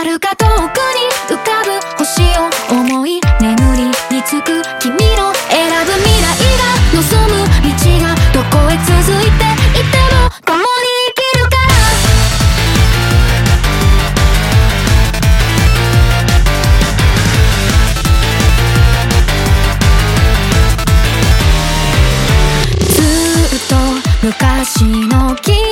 はか遠くに浮かぶ星を思い眠りにつく君の選ぶ未来が望む道がどこへ続いていても共に生きるから。ずっと昔の君。